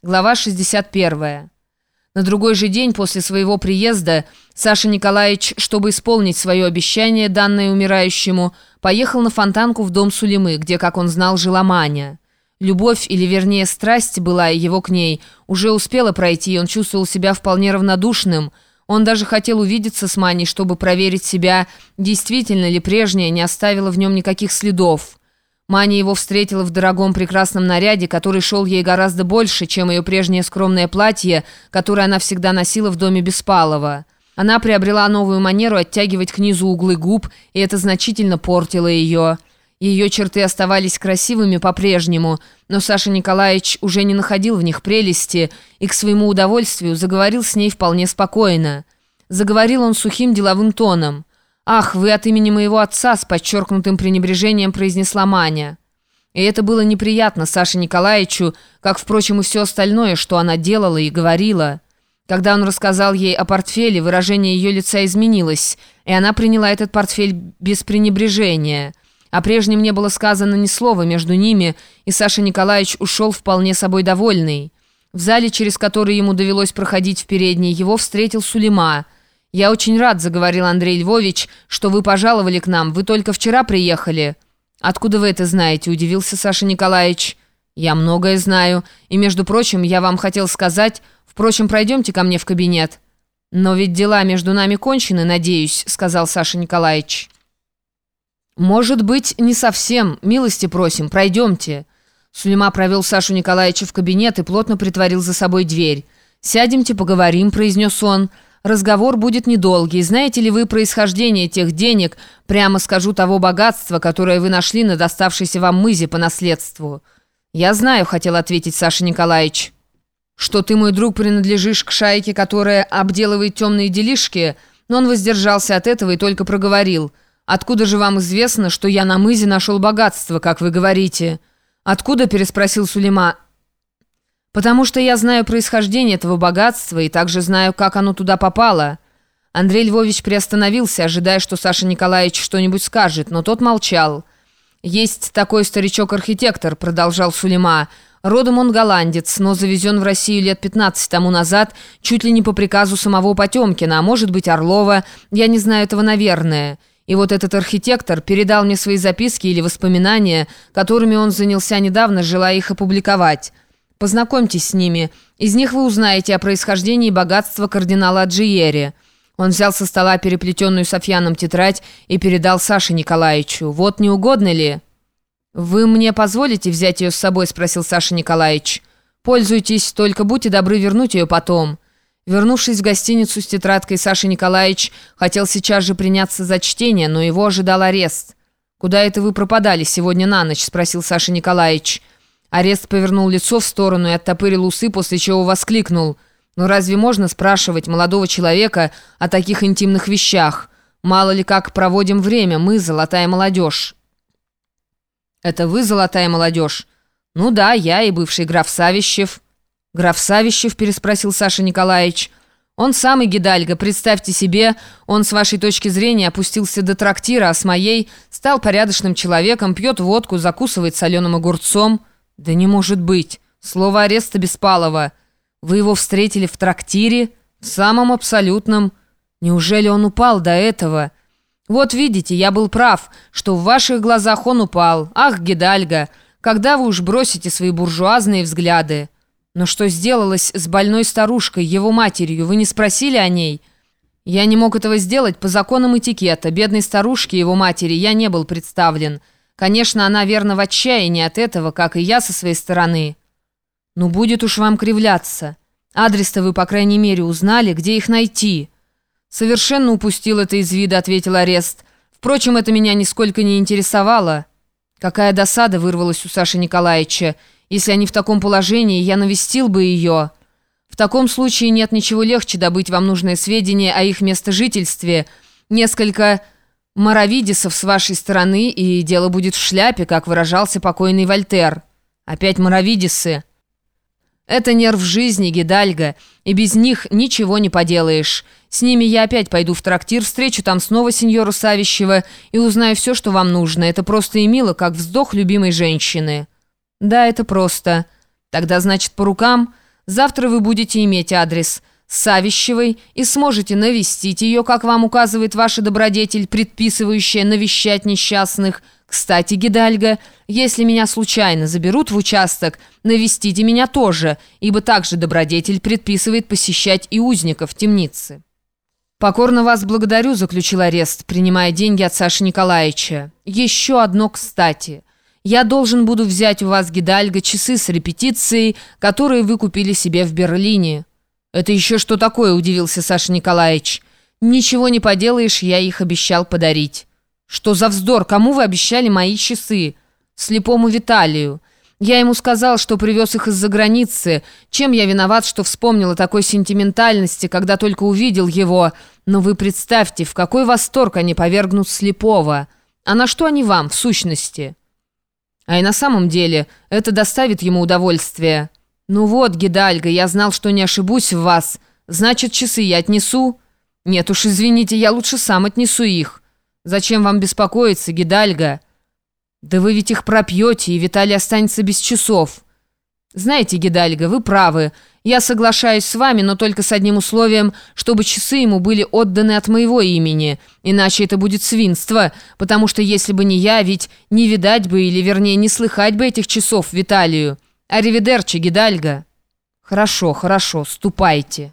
Глава 61. На другой же день после своего приезда Саша Николаевич, чтобы исполнить свое обещание, данное умирающему, поехал на фонтанку в дом Сулимы, где, как он знал, жила Маня. Любовь, или вернее страсть была его к ней, уже успела пройти, и он чувствовал себя вполне равнодушным. Он даже хотел увидеться с Маней, чтобы проверить себя, действительно ли прежняя не оставила в нем никаких следов. Маня его встретила в дорогом прекрасном наряде, который шел ей гораздо больше, чем ее прежнее скромное платье, которое она всегда носила в доме Беспалова. Она приобрела новую манеру оттягивать к низу углы губ, и это значительно портило ее. Ее черты оставались красивыми по-прежнему, но Саша Николаевич уже не находил в них прелести и к своему удовольствию заговорил с ней вполне спокойно. Заговорил он сухим деловым тоном. «Ах, вы от имени моего отца!» с подчеркнутым пренебрежением произнесла Маня. И это было неприятно Саше Николаевичу, как, впрочем, и все остальное, что она делала и говорила. Когда он рассказал ей о портфеле, выражение ее лица изменилось, и она приняла этот портфель без пренебрежения. О прежнем не было сказано ни слова между ними, и Саша Николаевич ушел вполне собой довольный. В зале, через который ему довелось проходить в передней, его встретил Сулейма – «Я очень рад», — заговорил Андрей Львович, «что вы пожаловали к нам. Вы только вчера приехали». «Откуда вы это знаете?» — удивился Саша Николаевич. «Я многое знаю. И, между прочим, я вам хотел сказать... Впрочем, пройдемте ко мне в кабинет». «Но ведь дела между нами кончены, надеюсь», — сказал Саша Николаевич. «Может быть, не совсем. Милости просим, пройдемте». Сулейма провел Сашу Николаевича в кабинет и плотно притворил за собой дверь. «Сядемте, поговорим», — произнес он. Разговор будет недолгий. Знаете ли вы происхождение тех денег, прямо скажу, того богатства, которое вы нашли на доставшейся вам мызе по наследству?» «Я знаю», — хотел ответить Саша Николаевич. «Что ты, мой друг, принадлежишь к шайке, которая обделывает темные делишки?» Но он воздержался от этого и только проговорил. «Откуда же вам известно, что я на мызе нашел богатство, как вы говорите?» «Откуда?» – переспросил Сулейма. «Потому что я знаю происхождение этого богатства и также знаю, как оно туда попало». Андрей Львович приостановился, ожидая, что Саша Николаевич что-нибудь скажет, но тот молчал. «Есть такой старичок-архитектор», — продолжал Сулейма. «Родом он голландец, но завезен в Россию лет 15 тому назад, чуть ли не по приказу самого Потемкина, а может быть Орлова, я не знаю этого, наверное». И вот этот архитектор передал мне свои записки или воспоминания, которыми он занялся недавно, желая их опубликовать. Познакомьтесь с ними. Из них вы узнаете о происхождении и богатстве кардинала Аджиери». Он взял со стола переплетенную Софьяном тетрадь и передал Саше Николаевичу. «Вот не угодно ли?» «Вы мне позволите взять ее с собой?» – спросил Саша Николаевич. «Пользуйтесь, только будьте добры вернуть ее потом». Вернувшись в гостиницу с тетрадкой, Саша Николаевич хотел сейчас же приняться за чтение, но его ожидал арест. «Куда это вы пропадали сегодня на ночь?» – спросил Саша Николаевич. Арест повернул лицо в сторону и оттопырил усы, после чего воскликнул. «Ну разве можно спрашивать молодого человека о таких интимных вещах? Мало ли как проводим время, мы, золотая молодежь». «Это вы, золотая молодежь?» «Ну да, я и бывший граф Савищев». «Граф Савищев?» – переспросил Саша Николаевич. «Он самый Гидальго, представьте себе, он с вашей точки зрения опустился до трактира, а с моей стал порядочным человеком, пьет водку, закусывает соленым огурцом». «Да не может быть! Слово ареста Беспалова! Вы его встретили в трактире? В самом абсолютном! Неужели он упал до этого?» «Вот видите, я был прав, что в ваших глазах он упал. Ах, Гидальга, когда вы уж бросите свои буржуазные взгляды?» «Но что сделалось с больной старушкой, его матерью? Вы не спросили о ней?» «Я не мог этого сделать по законам этикета. Бедной старушке, его матери, я не был представлен». Конечно, она верно в отчаянии от этого, как и я со своей стороны. Ну, будет уж вам кривляться. Адрес-то вы, по крайней мере, узнали, где их найти. Совершенно упустил это из вида, ответил арест. Впрочем, это меня нисколько не интересовало. Какая досада вырвалась у Саши Николаевича. Если они в таком положении, я навестил бы ее. В таком случае нет ничего легче добыть вам нужные сведения о их местожительстве. Несколько... Моровидисов с вашей стороны, и дело будет в шляпе, как выражался покойный Вольтер. Опять Моровидисы. Это нерв жизни, Гидальга, и без них ничего не поделаешь. С ними я опять пойду в трактир, встречу там снова сеньору Савищева и узнаю все, что вам нужно. Это просто и мило, как вздох любимой женщины. Да, это просто. Тогда, значит, по рукам... Завтра вы будете иметь адрес Савищевой и сможете навестить ее, как вам указывает ваша добродетель, предписывающая навещать несчастных. Кстати, Гидальга, если меня случайно заберут в участок, навестите меня тоже, ибо также добродетель предписывает посещать и узников темницы». «Покорно вас благодарю», — заключил арест, принимая деньги от Саши Николаевича. «Еще одно кстати. Я должен буду взять у вас, Гидальго, часы с репетицией, которые вы купили себе в Берлине». «Это еще что такое?» – удивился Саша Николаевич. «Ничего не поделаешь, я их обещал подарить». «Что за вздор? Кому вы обещали мои часы?» «Слепому Виталию». Я ему сказал, что привез их из-за границы. Чем я виноват, что вспомнил о такой сентиментальности, когда только увидел его? Но вы представьте, в какой восторг они повергнут слепого. А на что они вам, в сущности?» А и на самом деле это доставит ему удовольствие. «Ну вот, Гидальга, я знал, что не ошибусь в вас. Значит, часы я отнесу?» «Нет уж, извините, я лучше сам отнесу их». «Зачем вам беспокоиться, Гидальга?» «Да вы ведь их пропьете, и Виталий останется без часов». «Знаете, Гидальга, вы правы. Я соглашаюсь с вами, но только с одним условием, чтобы часы ему были отданы от моего имени. Иначе это будет свинство, потому что если бы не я, ведь не видать бы, или вернее не слыхать бы этих часов Виталию. Аривидерчи, Гидальга». «Хорошо, хорошо, ступайте».